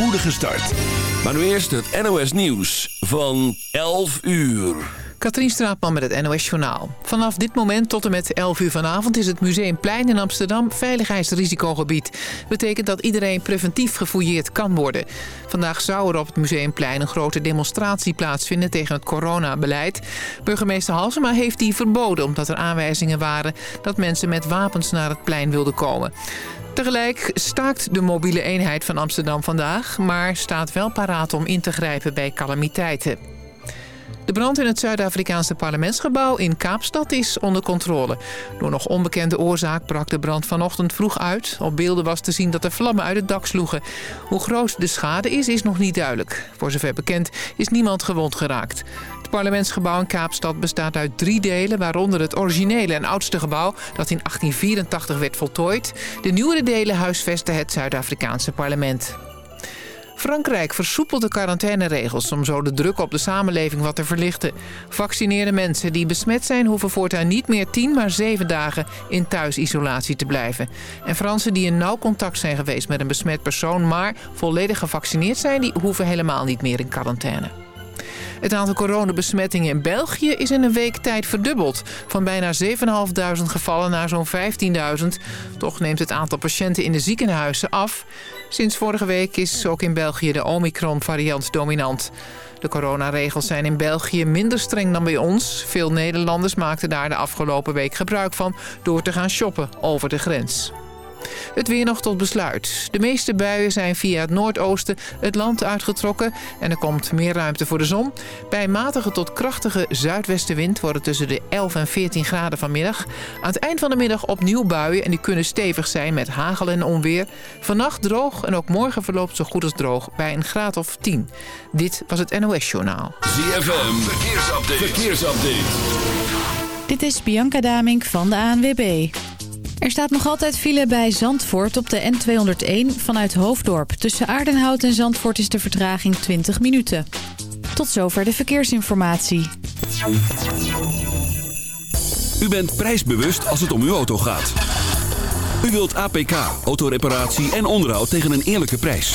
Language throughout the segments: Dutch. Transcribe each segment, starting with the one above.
spoedige start. Maar nu eerst het NOS Nieuws van 11 uur. Katrien Straatman met het NOS Journaal. Vanaf dit moment tot en met 11 uur vanavond is het Museumplein in Amsterdam veiligheidsrisicogebied. Betekent dat iedereen preventief gefouilleerd kan worden. Vandaag zou er op het Museumplein een grote demonstratie plaatsvinden tegen het coronabeleid. Burgemeester Halsema heeft die verboden omdat er aanwijzingen waren dat mensen met wapens naar het plein wilden komen. Tegelijk staakt de mobiele eenheid van Amsterdam vandaag... maar staat wel paraat om in te grijpen bij calamiteiten. De brand in het Zuid-Afrikaanse parlementsgebouw in Kaapstad is onder controle. Door nog onbekende oorzaak brak de brand vanochtend vroeg uit. Op beelden was te zien dat er vlammen uit het dak sloegen. Hoe groot de schade is, is nog niet duidelijk. Voor zover bekend is niemand gewond geraakt. Het parlementsgebouw in Kaapstad bestaat uit drie delen... waaronder het originele en oudste gebouw dat in 1884 werd voltooid. De nieuwere delen huisvesten het Zuid-Afrikaanse parlement. Frankrijk versoepelt de quarantaineregels om zo de druk op de samenleving wat te verlichten. Vaccineerde mensen die besmet zijn hoeven voortaan niet meer 10, maar 7 dagen in thuisisolatie te blijven. En Fransen die in nauw contact zijn geweest met een besmet persoon, maar volledig gevaccineerd zijn, die hoeven helemaal niet meer in quarantaine. Het aantal coronabesmettingen in België is in een week tijd verdubbeld. Van bijna 7.500 gevallen naar zo'n 15.000. Toch neemt het aantal patiënten in de ziekenhuizen af. Sinds vorige week is ook in België de Omicron-variant dominant. De coronaregels zijn in België minder streng dan bij ons. Veel Nederlanders maakten daar de afgelopen week gebruik van... door te gaan shoppen over de grens. Het weer nog tot besluit. De meeste buien zijn via het noordoosten het land uitgetrokken... en er komt meer ruimte voor de zon. Bij matige tot krachtige zuidwestenwind wordt het tussen de 11 en 14 graden vanmiddag. Aan het eind van de middag opnieuw buien en die kunnen stevig zijn met hagel en onweer. Vannacht droog en ook morgen verloopt zo goed als droog bij een graad of 10. Dit was het NOS Journaal. ZFM, verkeersupdate. verkeersupdate. Dit is Bianca Damink van de ANWB. Er staat nog altijd file bij Zandvoort op de N201 vanuit Hoofddorp. Tussen Aardenhout en Zandvoort is de vertraging 20 minuten. Tot zover de verkeersinformatie. U bent prijsbewust als het om uw auto gaat. U wilt APK, autoreparatie en onderhoud tegen een eerlijke prijs.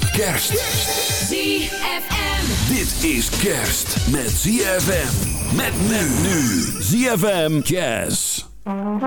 Kerst. ZFM. Dit is kerst met ZFM. Met men nu. ZFM Jazz. Mijn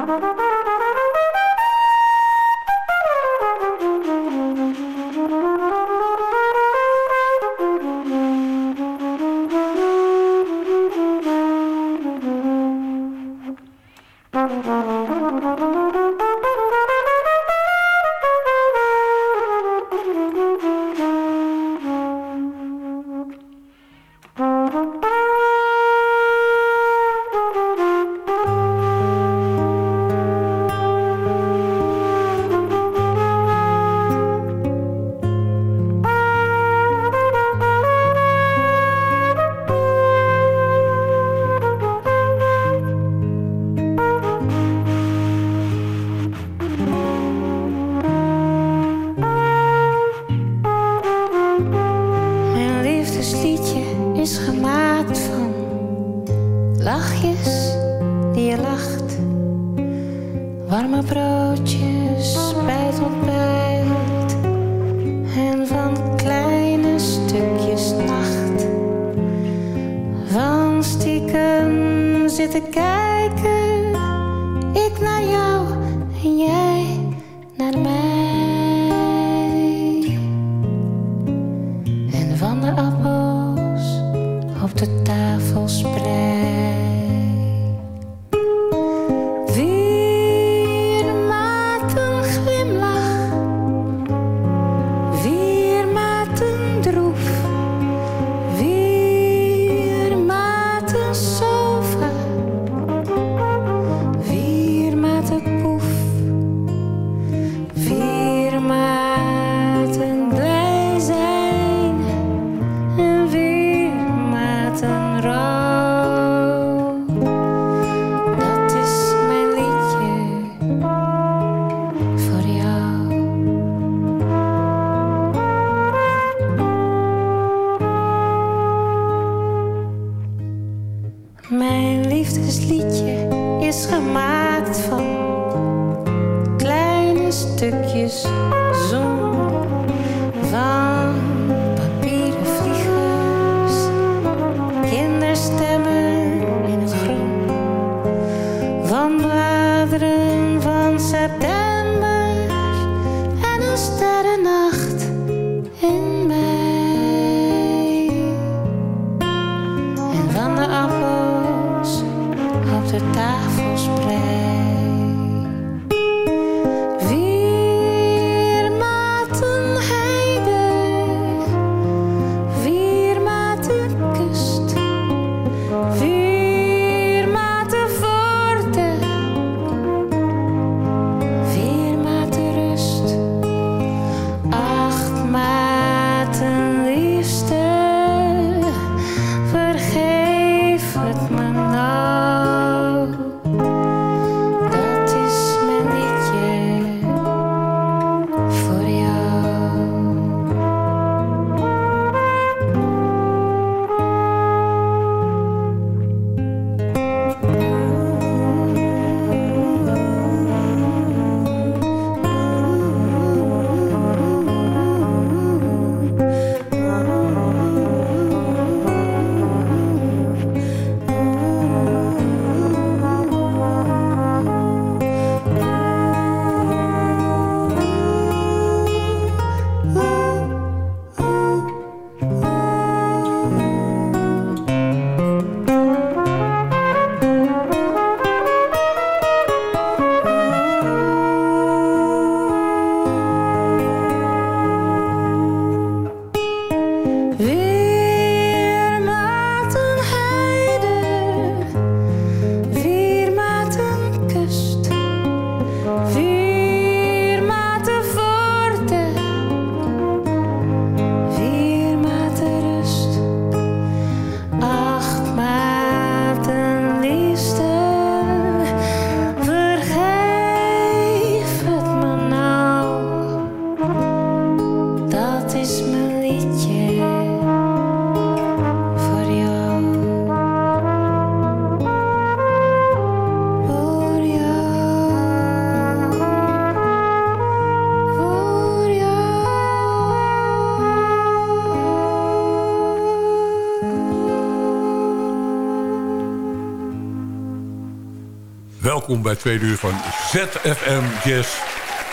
bij Tweede Uur van ZFM Jazz.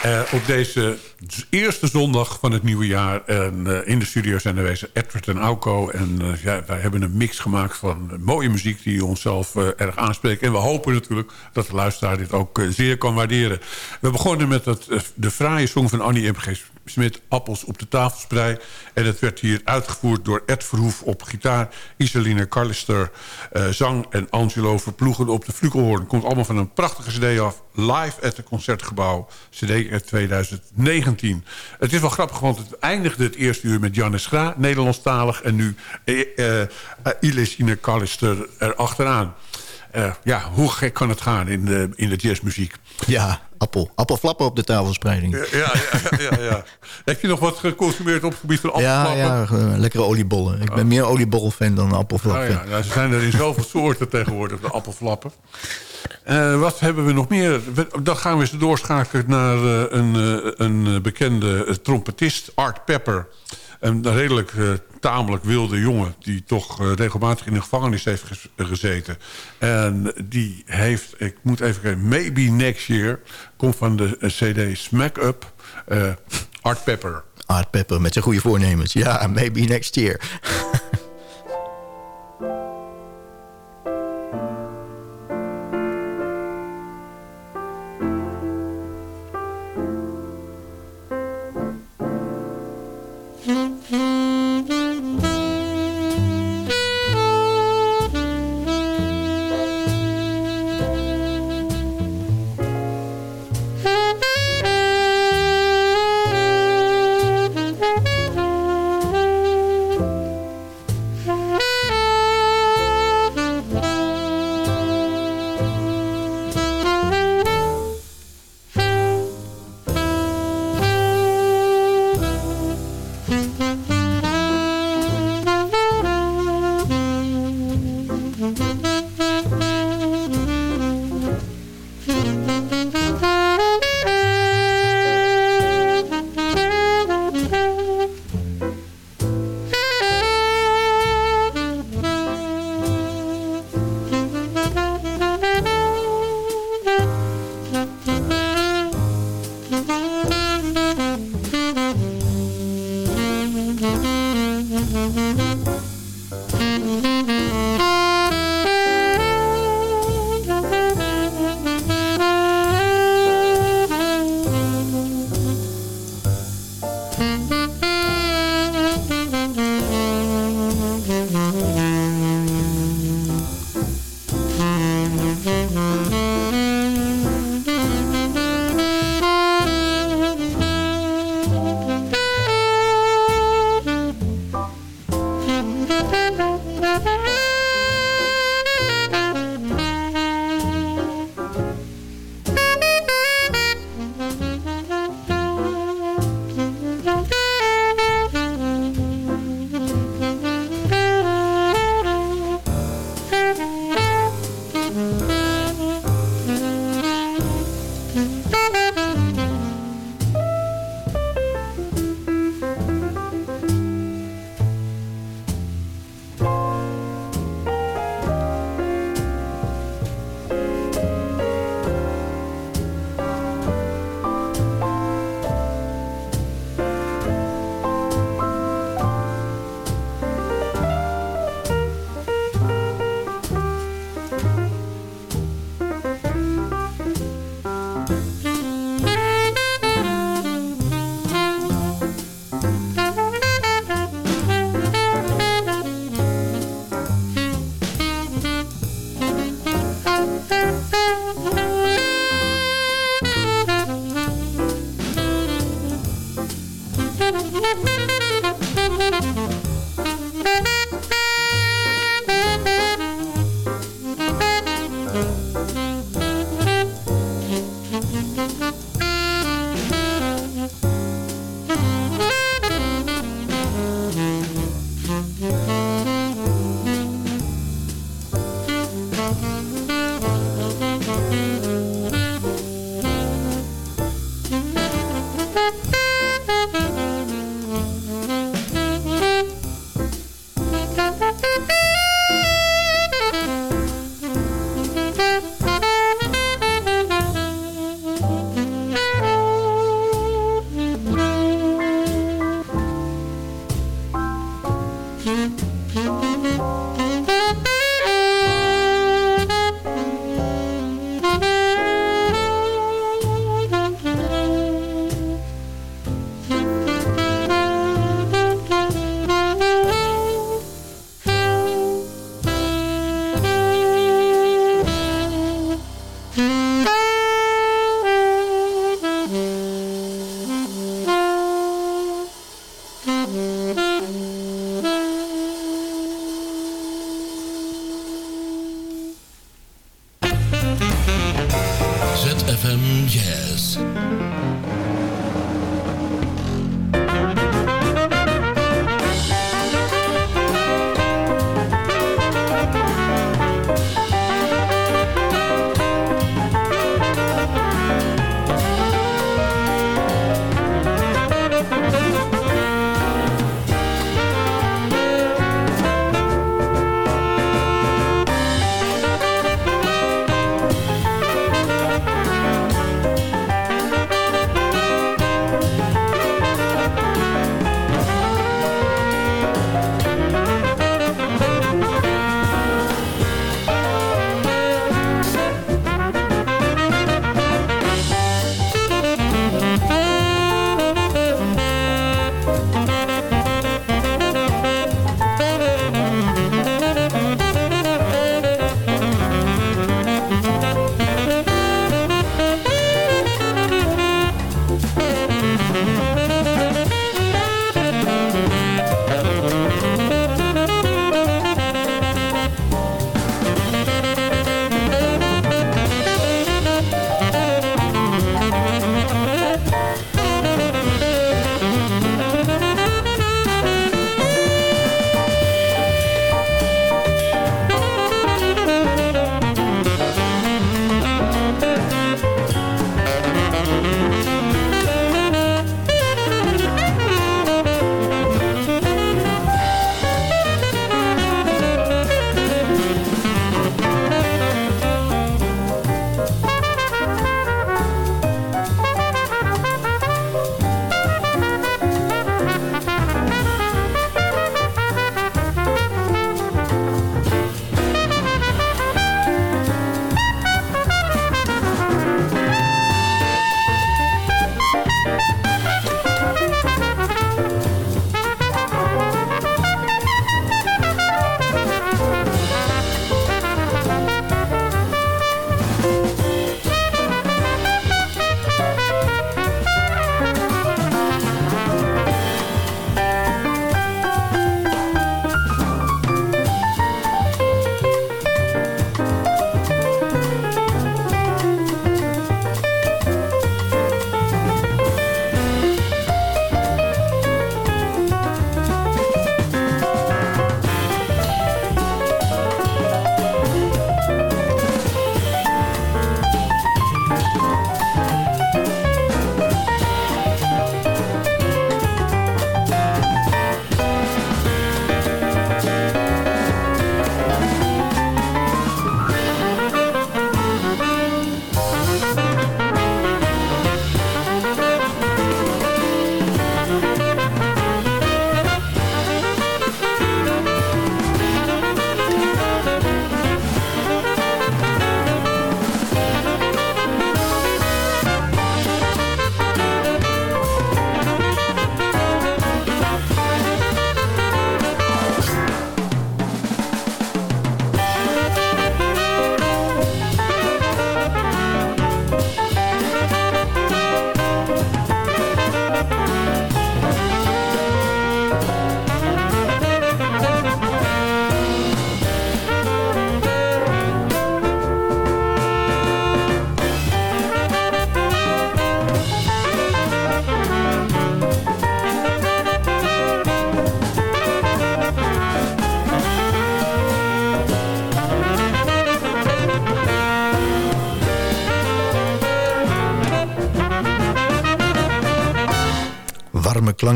Eh, op deze eerste zondag van het nieuwe jaar. En eh, in de studio zijn aanwezig Edward en Auko. En eh, ja, wij hebben een mix gemaakt van mooie muziek... die onszelf erg aanspreekt. En we hopen natuurlijk dat de luisteraar dit ook zeer kan waarderen. We begonnen met eh, de fraaie song van Annie M.G. Smit... Appels op de tafelsprei. En het werd hier uitgevoerd door Ed Verhoef op gitaar... Isaline Carlister eh, zang en Angelo Verploegen op de flugelhoorn. Komt allemaal van een prachtige cd af. Live at het Concertgebouw. CD uit 2019. Het is wel grappig, want het eindigde het eerste uur met Janne Schra. Nederlandstalig. En nu eh, eh, Isaline Carlister erachteraan. Eh ja, hoe gek kan het gaan in de, in de jazzmuziek? Ja, appel. Appelflappen op de tafelspreiding. Ja, ja, ja, ja. Heb je nog wat geconsumeerd op het gebied van Ja, appelflappen? ja, eh, lekkere oliebollen. Ik ben meer oliebollen-fan dan Oh appelflappen. ja, ja, ze zijn er in zoveel soorten tegenwoordig, de appelflappen. Eh, wat hebben we nog meer? Dan gaan we eens doorschakelen naar eh, een, eh, een eh, bekende eh, trompetist, Art Pepper. Een redelijk eh, tamelijk wilde jongen... die toch eh, regelmatig in de gevangenis heeft gez- gezeten. En die heeft, ik moet even kijken... Maybe Next Year komt van de eh, cd Smack Up... Art Pepper. Art Pepper met zijn goede voornemens. Ja, maybe next year. Mm-hmm.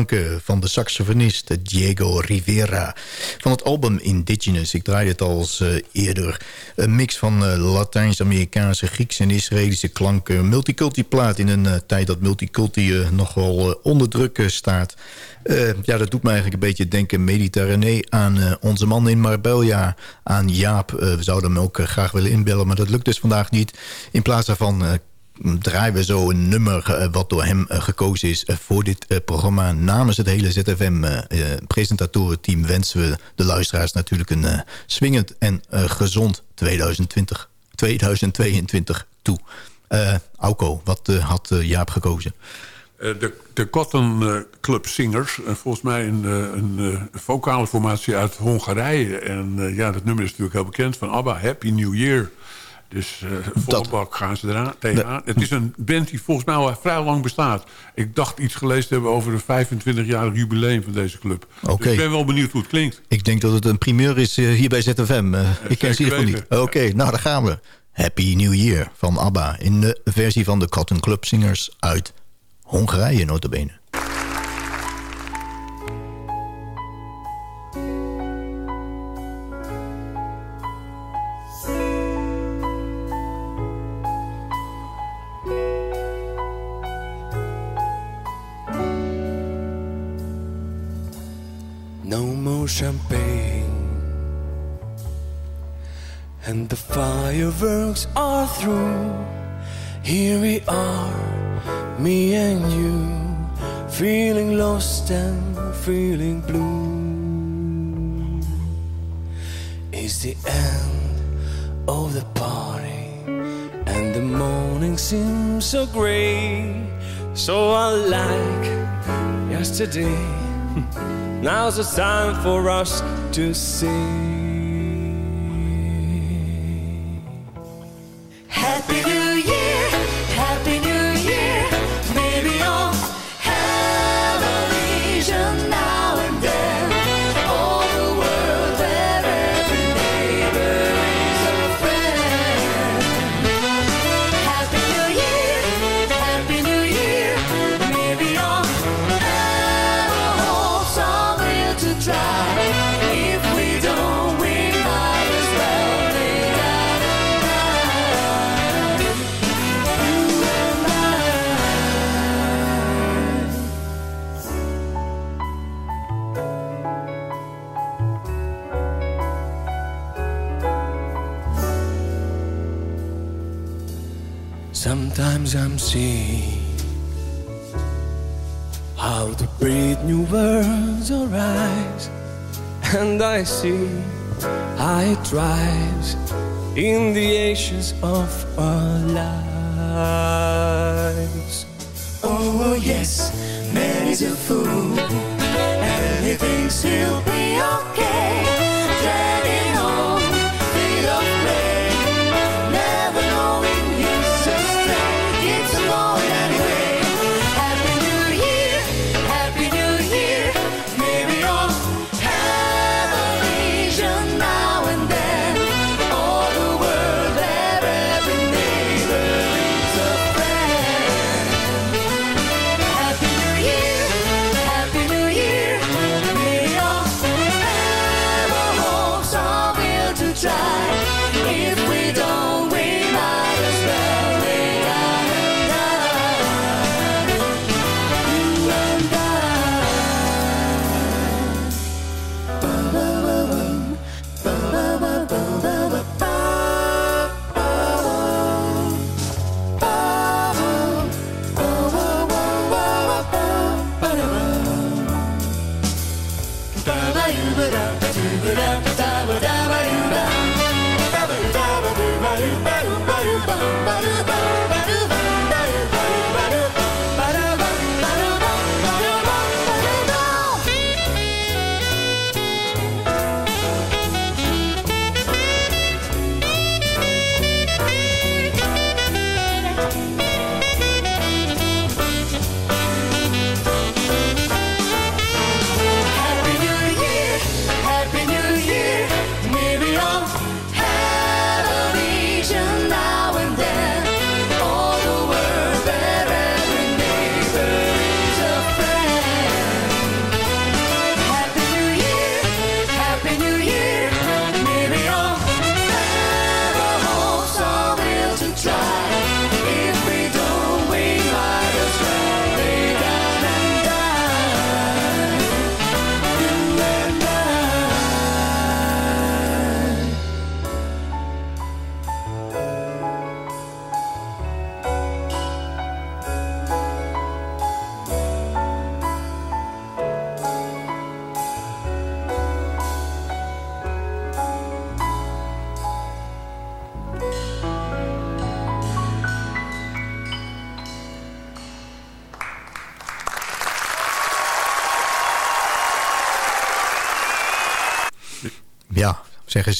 Klanken van de saxofonist Diego Rivera. Van het album Indigenous. Ik draaide het al eh, eerder. Een mix van uh, Latijns-Amerikaanse, Griekse en Israëlische klanken. Multiculti-plaat in een tijd dat multiculti nogal onder druk staat. ja, dat doet me eigenlijk een beetje denken Mediterranee aan onze man in Marbella. Aan Jaap. we zouden hem ook graag willen inbellen, maar dat lukt dus vandaag niet. In plaats daarvan draaien we zo een nummer eh, wat door hem eh, gekozen is eh, voor dit programma. Namens het hele ZFM-presentatorenteam wensen we de luisteraars natuurlijk een swingend en gezond 2020, 2022 toe. Auko, wat had Jaap gekozen? de, de Cotton Club Singers, volgens mij een, een vocale formatie uit Hongarije. En ja, dat nummer is natuurlijk heel bekend van ABBA, Happy New Year. Dus uh, volle bak gaan ze eraan tegenaan. Het is een band die volgens mij al vrij lang bestaat. Ik dacht iets gelezen te hebben over een 25-jarig jubileum van deze club. Okay. Dus ik ben wel benieuwd hoe het klinkt. Ik denk dat het een primeur is uh, hier bij ZFM. Uh, ik ken ze hiervan niet. Oké, nou daar gaan we. Happy New Year van ABBA. In de versie van de Cotton Club Singers uit Hongarije notabene. Champagne and the fireworks are through. Here we are, me and you, feeling lost and feeling blue. It's the end of the party, and the morning seems so gray, so unlike yesterday. Now's the time for us to sing. I see how it thrives in the ashes of our lives. Oh, oh, yes, man is a fool, and he thinks he'll be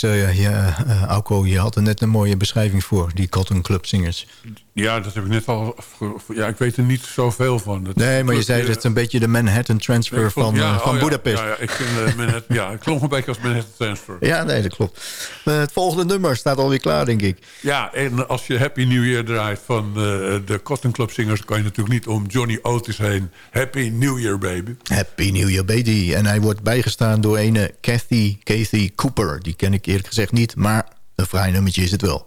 eens, uh, ja, uh, je had er net een mooie beschrijving voor, die Cotton Club zingers. Ja, dat heb ik net al... Ja, ik weet er niet zoveel van. Dat nee, maar je zei dat het een beetje de Manhattan Transfer nee, van, ja, uh, van oh, Budapest. Ja, ja, ik vind Manhattan, ja, het klonk een beetje als Manhattan Transfer. Ja, nee, dat klopt. het volgende nummer staat alweer klaar, denk ik. Ja, en als je Happy New Year draait van de Cotton Club zingers... kan je natuurlijk niet om Johnny Otis heen. Happy New Year, baby. Happy New Year, baby. En hij wordt bijgestaan door ene Kathy, Kathy Cooper. Die ken ik eerlijk gezegd niet, maar een vrij nummertje is het wel.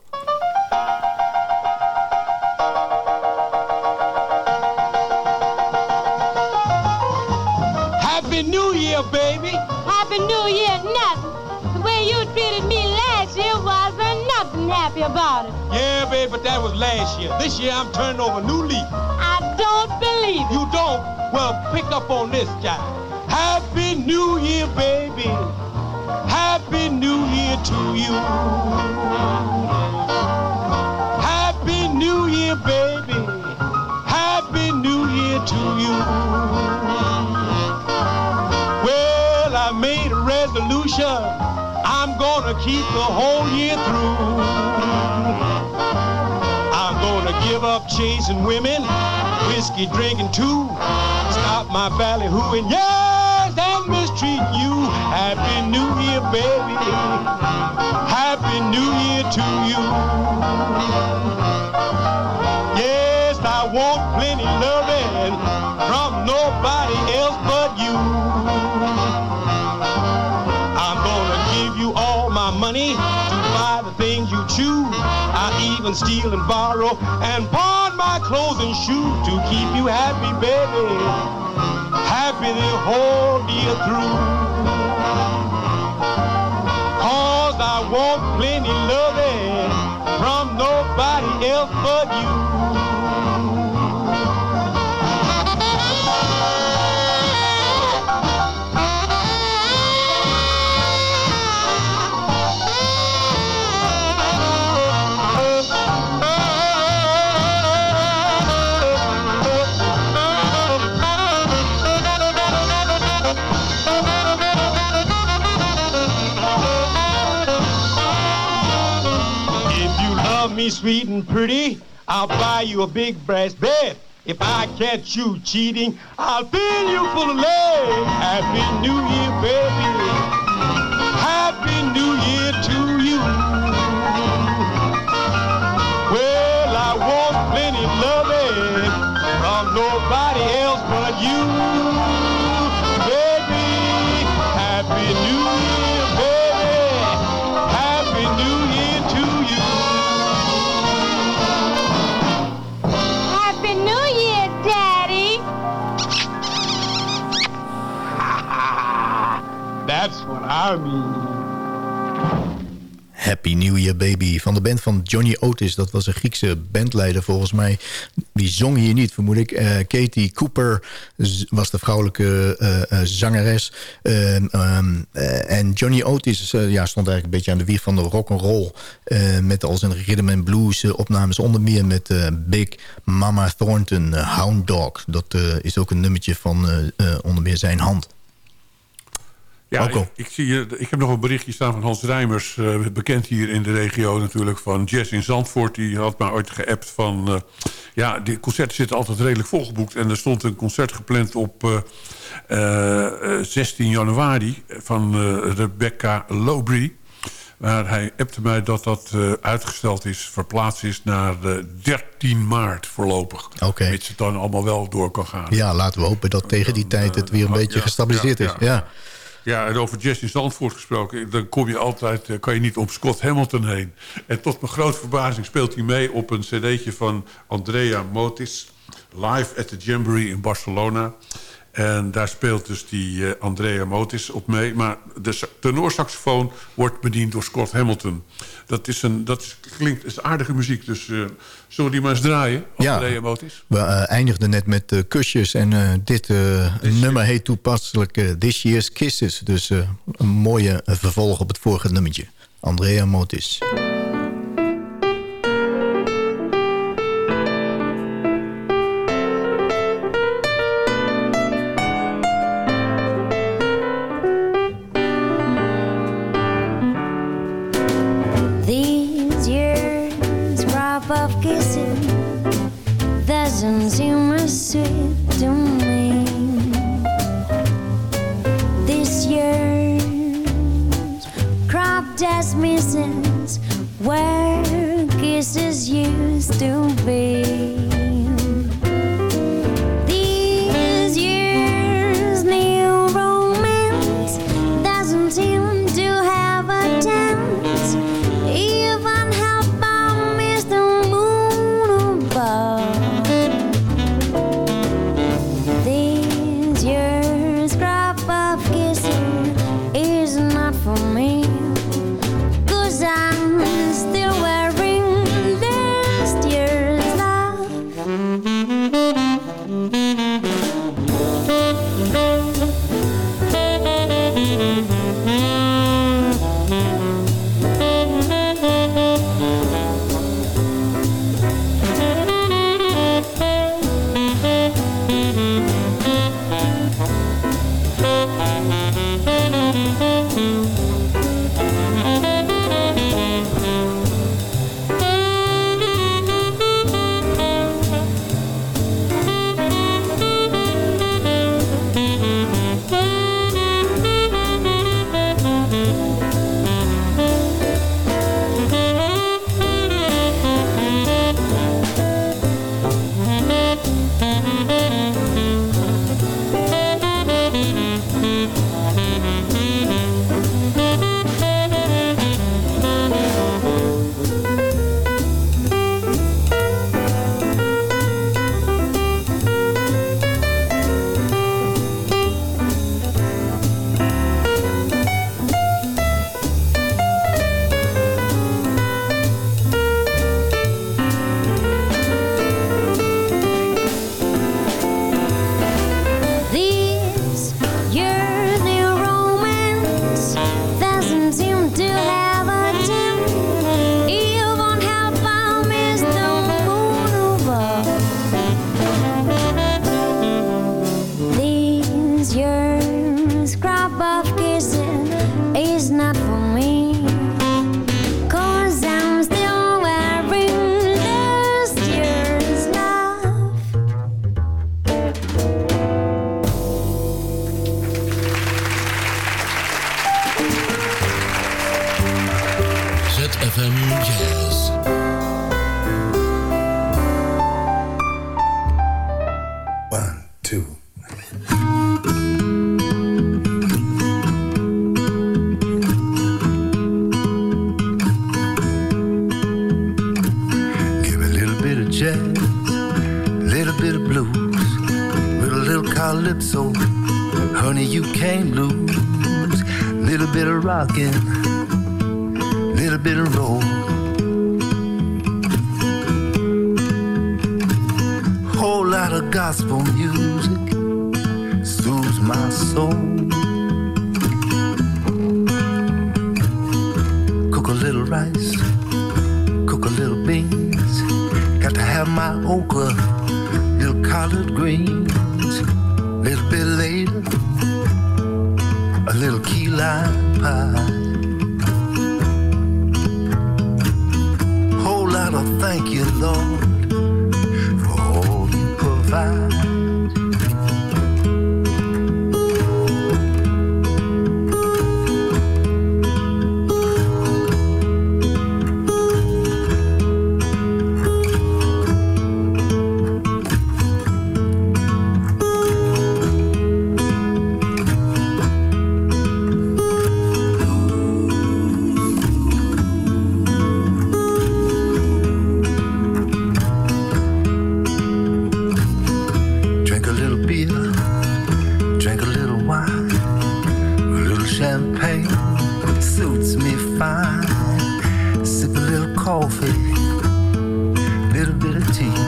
About it. Yeah, baby, but that was last year. This year I'm turning over a new leaf. I don't believe it. You don't? Well, pick up on this, guy. Happy New Year, baby. Happy New Year to you. Happy New Year, baby. Happy New Year to you. Well, I made a resolution. I'm gonna keep the whole year through. I'm gonna give up chasing women, whiskey drinking too. Stop my ballyhooing, yes, and mistreating you. Happy New Year, baby. Happy New Year to you. Yes, I want plenty loving from nobody else Even steal and borrow and pawn my clothes and shoes to keep you happy, baby. Happy the whole year through. Cause I want plenty loving and pretty, I'll buy you a big brass bed. If I catch you cheating, I'll fill you full of lead. Happy New Year, baby. Happy New Year to you. Well, I want plenty loving from nobody Happy New Year Baby van de band van Johnny Otis. Dat was een Griekse bandleider volgens mij. Die zong hier niet, vermoed ik. Eh, Katie Cooper was de vrouwelijke eh, eh, zangeres. Ehm, ehm, eh, en Johnny Otis ja, stond eigenlijk een beetje aan de wieg van de rock'n'roll. met al zijn rhythm and blues opnames. Onder meer met Big Mama Thornton, Hound Dog. Dat is ook een nummertje van onder meer zijn hand. Ja, ik, ik, zie, ik heb nog een berichtje staan van Hans Rijmers. eh, bekend hier in de regio natuurlijk van Jazz in Zandvoort. Die had mij ooit geappt van... eh, ja, die concerten zitten altijd redelijk volgeboekt. En er stond een concert gepland op eh, eh, 16 januari... van Rebecca Lowry. Maar hij appte mij dat dat uitgesteld is, verplaatst is naar eh, 13 maart voorlopig. Oké. Mits het dan allemaal wel door kan gaan. Ja, laten we hopen dat tegen die tijd het weer een beetje Ja, gestabiliseerd ja, is. ja. Ja. En over Jazz in Zandvoort gesproken... dan kom je altijd, eh, kan je niet om Scott Hamilton heen. En tot mijn grote verbazing speelt hij mee op een cd'tje van Andrea Motis... live at the Jamboree in Barcelona. En daar speelt dus die eh, Andrea Motis op mee. Maar de sa- tenorsaxofoon wordt bediend door Scott Hamilton. Dat, is een, dat is, klinkt is aardige muziek, dus eh, zullen we die maar eens draaien? Ja. Andrea Motis? We eh, eindigden net met kusjes en dit nummer heet toepasselijk This Year's Kisses. Dus een mooie vervolg op het vorige nummertje. Andrea Motis. Seasons you must sweet to me. This year's crop dust misses where kisses used to be. for me. suits me fine. Sip a little coffee, little bit of tea.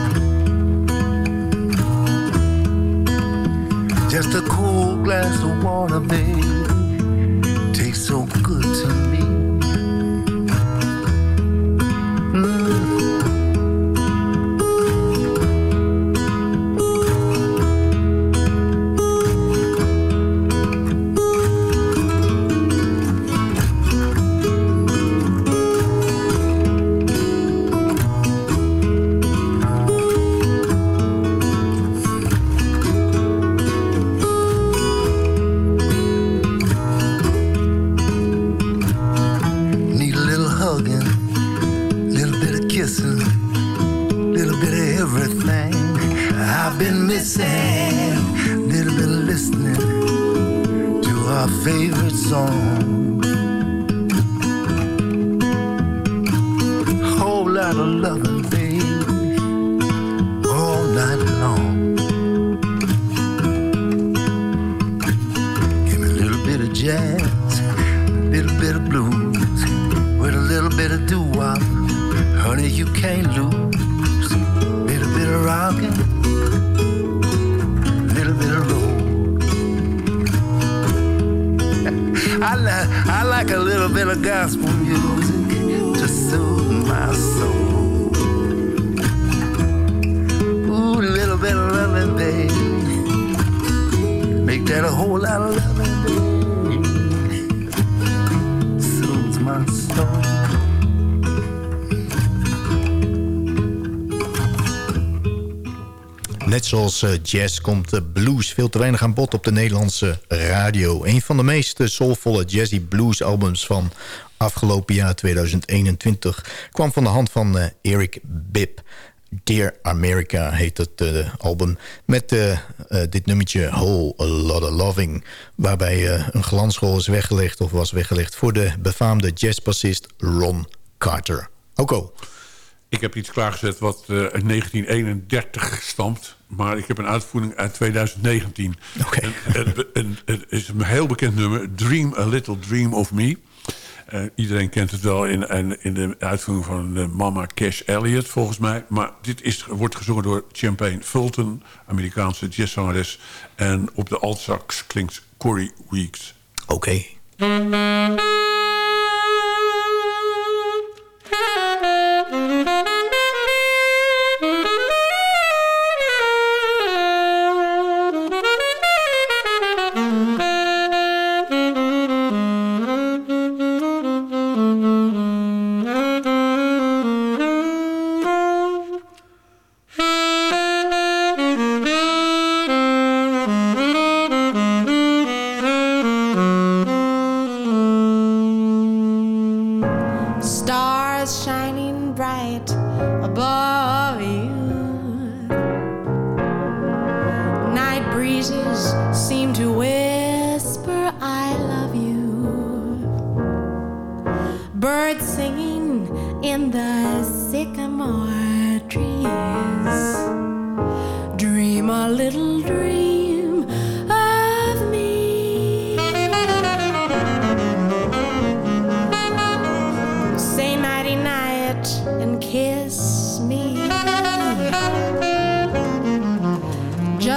Just a cool glass of water, babe. tastes so good to me. Net zoals eh, jazz komt de blues veel te weinig aan bod op de Nederlandse radio. Een van de meest eh, soulvolle jazzy blues albums van afgelopen jaar 2021... kwam van de hand van eh, Eric Bibb. Dear America heet het album. Met dit nummertje Whole A Lot of Loving. Waarbij een glansrol is weggelegd of was weggelegd... voor de befaamde jazzbassist Ron Carter. Oko. Ik heb iets klaargezet wat uit 1931 stamt. Maar ik heb een uitvoering uit 2019. En, en, en, het is een heel bekend nummer. Dream a Little Dream of Me. Eh, iedereen kent het wel in, in, in de uitvoering van eh, Mama Cash Elliot, volgens mij. Maar dit is, wordt gezongen door Champagne Fulton, Amerikaanse jazzzangeres. En op de altsax klinkt Corey Weeks. Oké.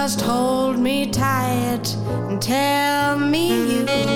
Just hold me tight and tell me you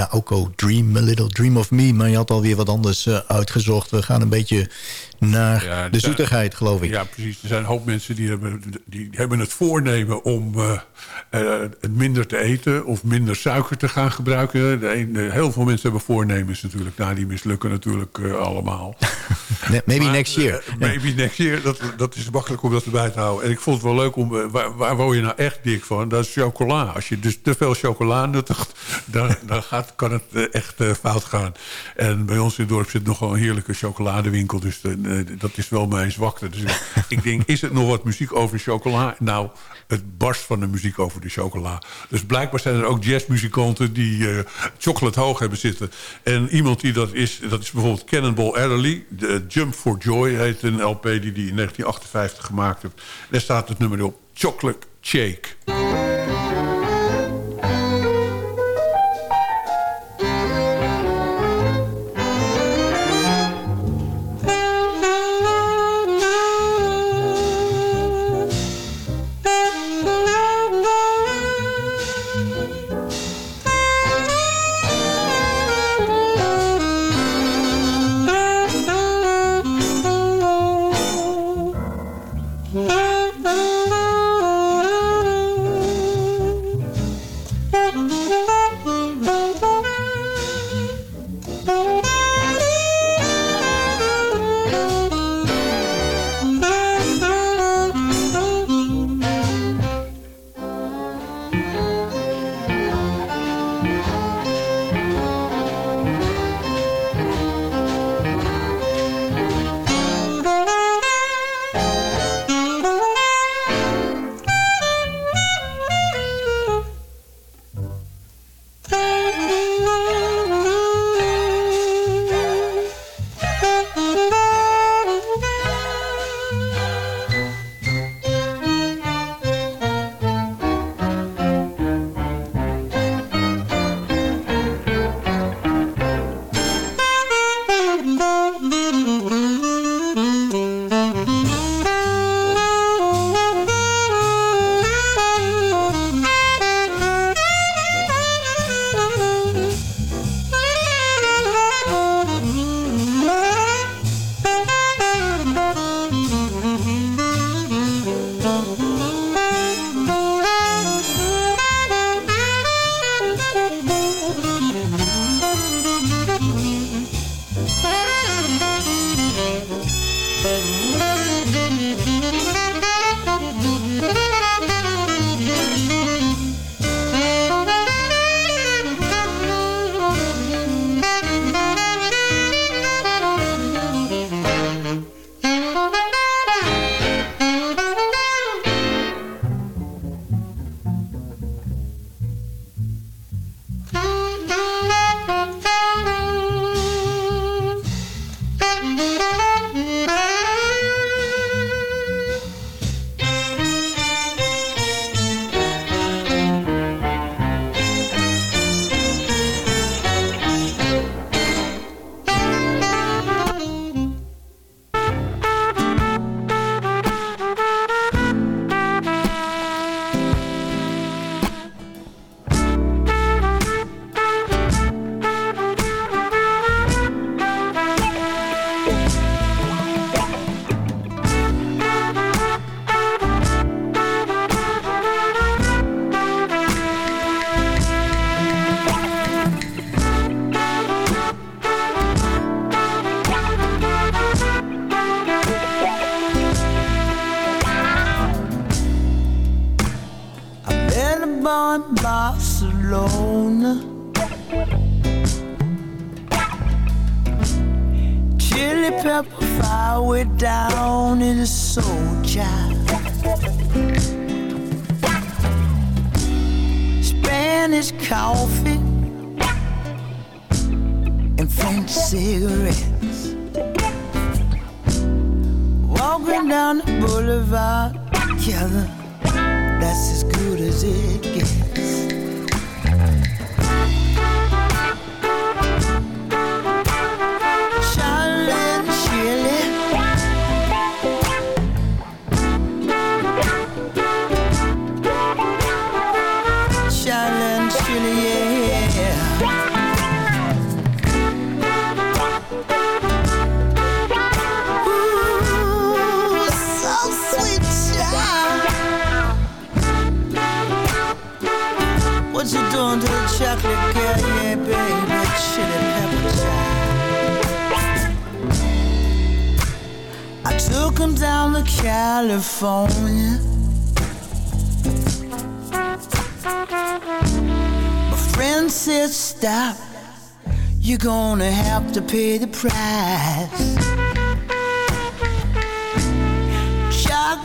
Ja, Oko, Dream a Little Dream of Me. Maar je had alweer wat anders eh, uitgezocht. We gaan een beetje naar Ja, de zoetigheid, geloof ik. Ja, precies. Er zijn een hoop mensen die hebben, die hebben het voornemen om het minder te eten of minder suiker te gaan gebruiken. De een, heel veel mensen hebben voornemens natuurlijk. Nou, die mislukken natuurlijk eh, allemaal. Maybe Maar, next year. maybe next year. Dat, dat is makkelijk om dat erbij te houden. En ik vond het wel leuk om... waar, waar word je nou echt dik van? Dat is chocola. Als je dus te veel chocola nuttigt... dan, dan gaat, kan het echt fout gaan. En bij ons in het dorp zit nog wel een heerlijke chocoladewinkel. Dus eh, dat is wel mijn zwakte. Dus ik, denk, is het nog wat muziek over chocola? Nou, het barst van de muziek over de chocola. Dus blijkbaar zijn er ook jazzmuzikanten... die eh, chocolate hoog hebben zitten. En iemand die dat is... dat is bijvoorbeeld Cannonball Adderley. De Jump for Joy heet een LP die hij in 1958 gemaakt heeft. Daar staat het nummer op. Chocolate Shake.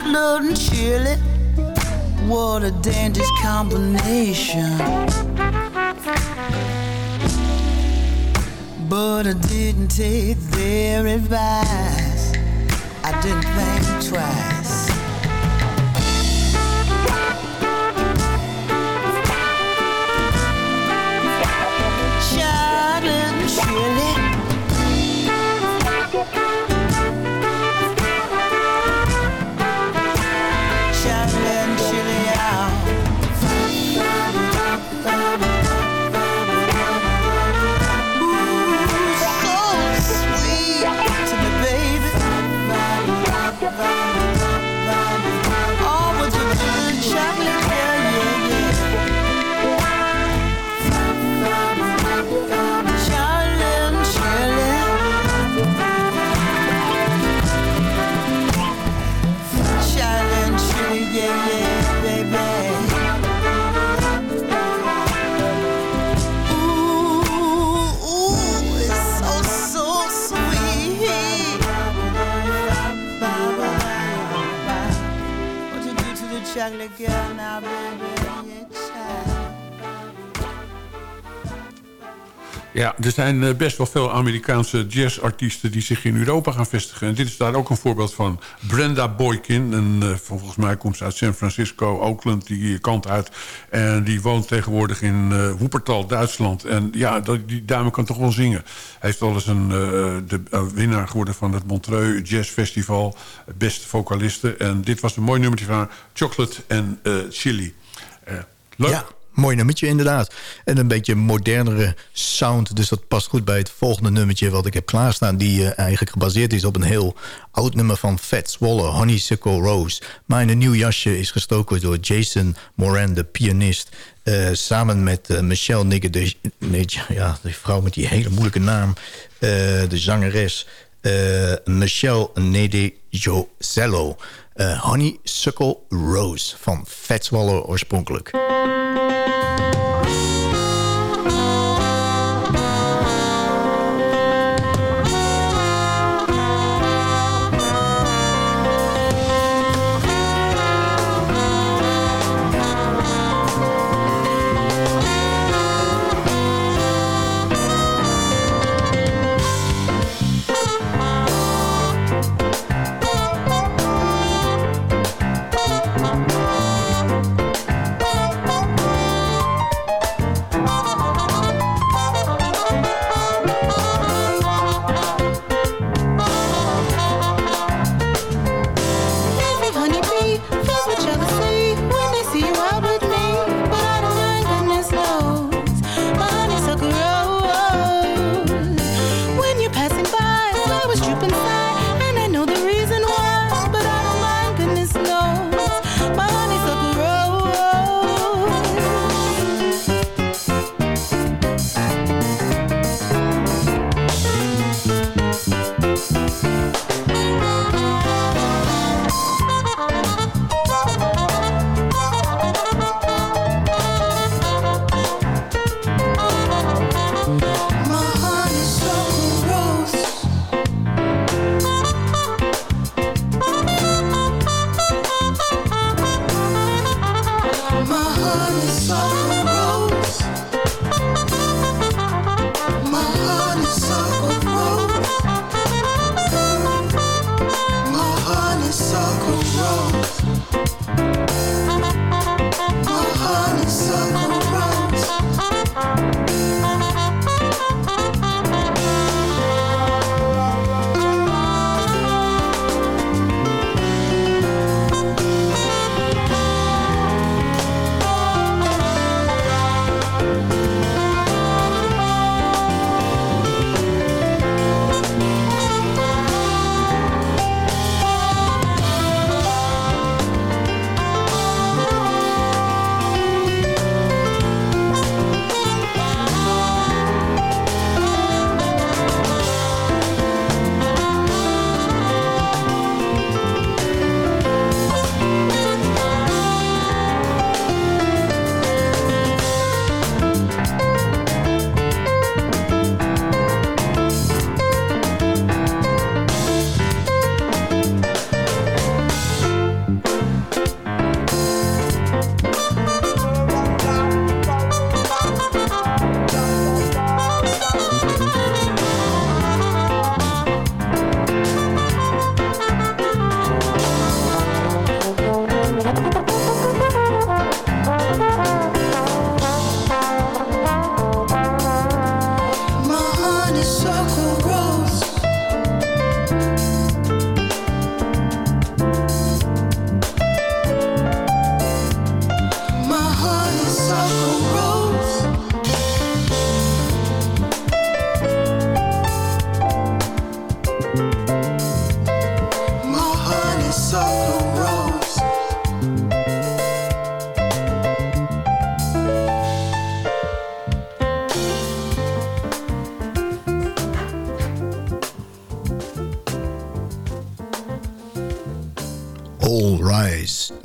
Chocolate and chili, what a dangerous combination. But I didn't take their advice. I didn't think twice. Ja, er zijn eh, best wel veel Amerikaanse jazzartiesten... die zich in Europa gaan vestigen. En dit is daar ook een voorbeeld van. Brenda Boykin, en, eh, volgens mij komt ze uit San Francisco, Oakland... die kant uit. En die woont tegenwoordig in uh, Woepertal, Duitsland. En ja, dat, die dame kan toch wel zingen. Hij heeft wel eens een, eh, de eh, winnaar geworden van het Montreux Jazz Festival. Beste vocaliste. En dit was een mooi nummertje van haar. Chocolate en eh, Chili. Eh, leuk. Ja, mooi nummertje inderdaad. En een beetje modernere sound. Dus dat past goed bij het volgende nummertje wat ik heb klaarstaan. Die eh, eigenlijk gebaseerd is op een heel oud nummer van Fats Waller. Honeysuckle Rose. Maar in een nieuw jasje is gestoken door Jason Moran, de pianist. eh, samen met eh, Michelle Nigger, nee, ja, die vrouw met die hele moeilijke naam. de zangeres. Michelle Nede Josello. Honeysuckle Rose van Fats Waller oorspronkelijk. Thank you.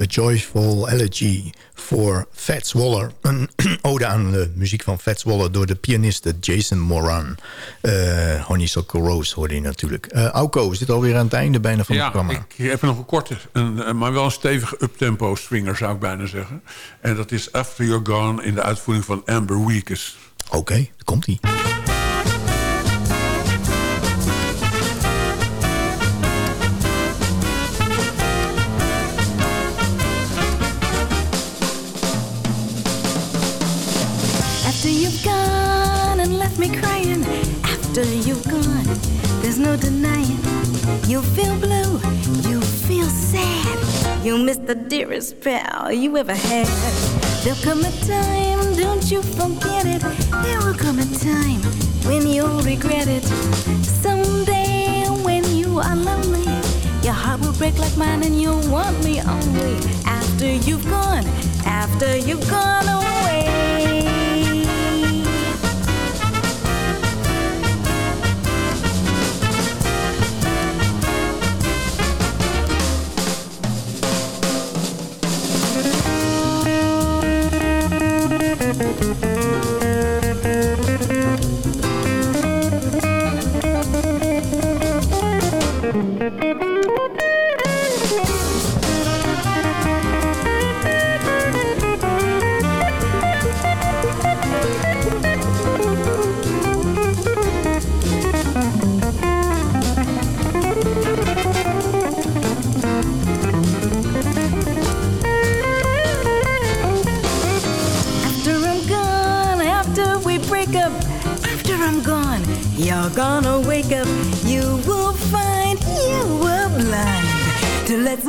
A Joyful Elegy for Fats Waller. Een ode aan de muziek van Fats Waller door de pianiste Jason Moran. Uh, Honeysuckle Rose hoorde je natuurlijk. Uh, Auko, is dit alweer aan het einde bijna van ja, het programma? ik heb nog een korte, een, maar wel een stevige uptempo swinger zou ik bijna zeggen. En dat is After You're Gone in de uitvoering van Amber Weekes. Oké, okay, komt-ie. You miss the dearest pal you ever had. There'll come a time, don't you forget it. There will come a time when you'll regret it. Someday when you are lonely, your heart will break like mine and you'll want me only after you've gone, after you've gone away.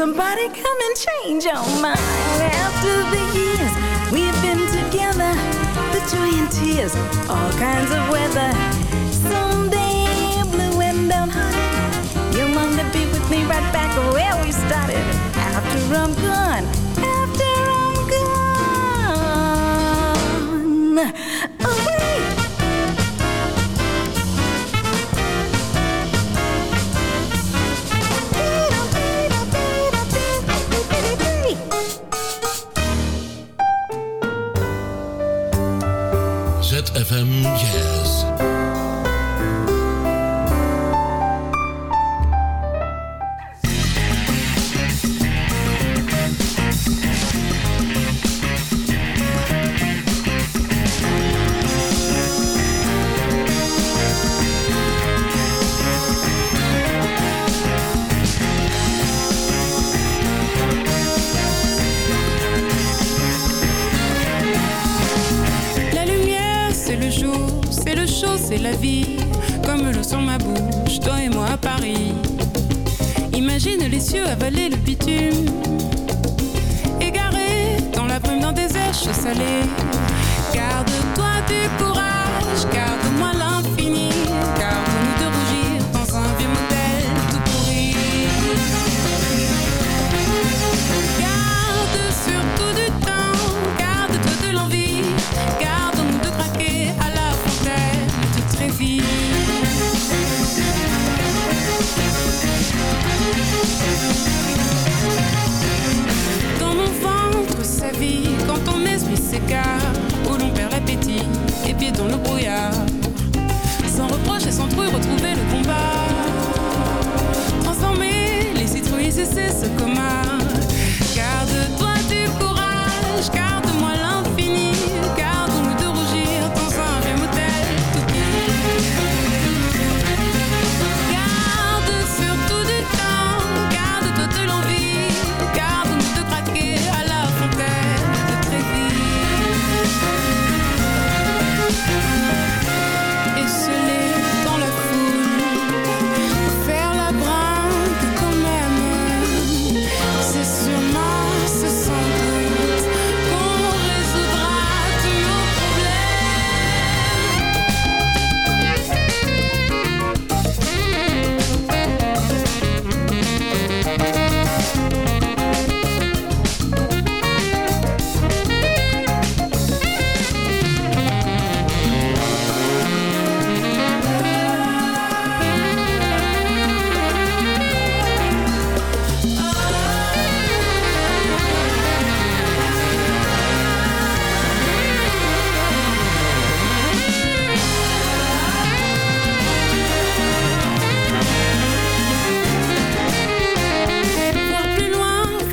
Somebody come and change your mind. After the years we've been together, the joy and tears, all kinds of weather. Someday, blue and downhearted, you'll want to be with me right back where we started. After I'm gone,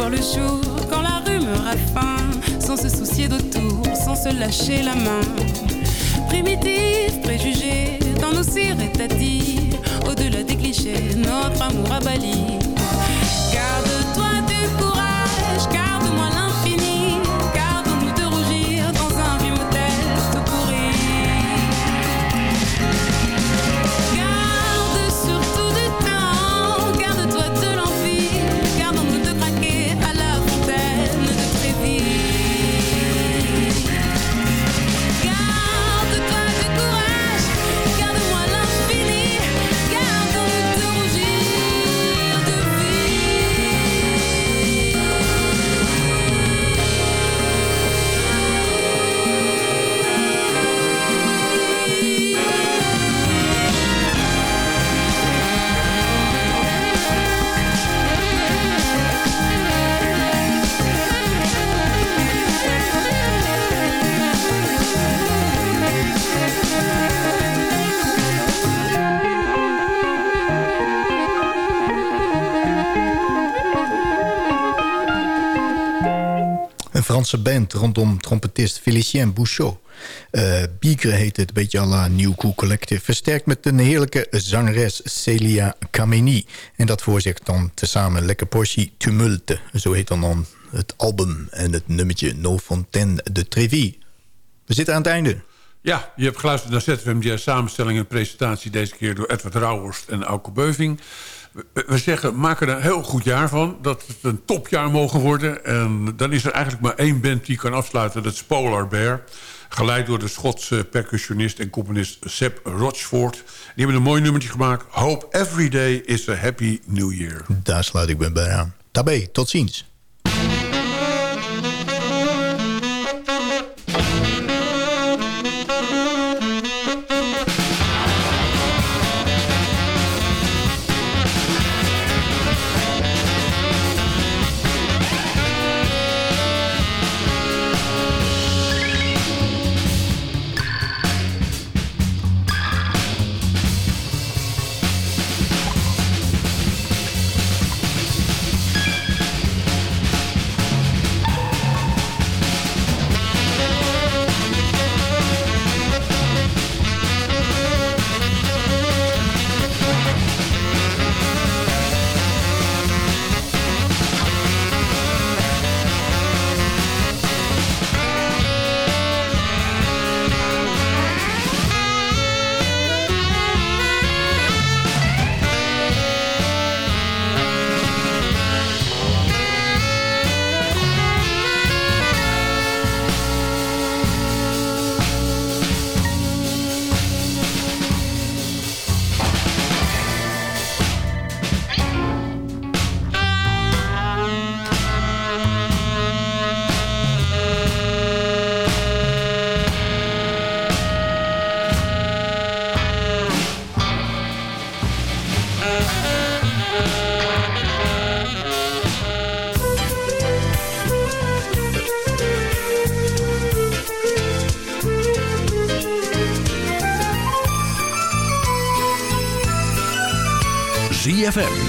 le jour quand la rumeur a faim, sans se soucier d'autour, sans se lâcher la main. Primitif, préjugé, dans nos cires étatiques, au-delà des clichés, notre amour a bali. Garde-toi du courage, garde-moi Franse band rondom trompetist Félicien Bouchot. Uh, heet het, een beetje à la New Cool Collective. Versterkt met een heerlijke zangeres Celia Kameni. En dat voorzegt dan tezamen Lekker Portie Tumulte. Zo heet dan, dan het album en het nummertje No Fontaine de Trévis. We zitten aan het einde. Ja, je hebt geluisterd naar ZFM samenstelling en presentatie... deze keer door Edward Rauhorst en Auke Beuving. We, we zeggen, maak er een heel goed jaar van. Dat het een topjaar mogen worden. En dan is er eigenlijk maar één band die kan afsluiten. Dat is Polar Bear. Geleid door de Schotse percussionist en componist Seb Rochford. Die hebben een mooi nummertje gemaakt. Hope every day is a happy new year. Daar sluit ik me bij aan. Tabé, tot ziens.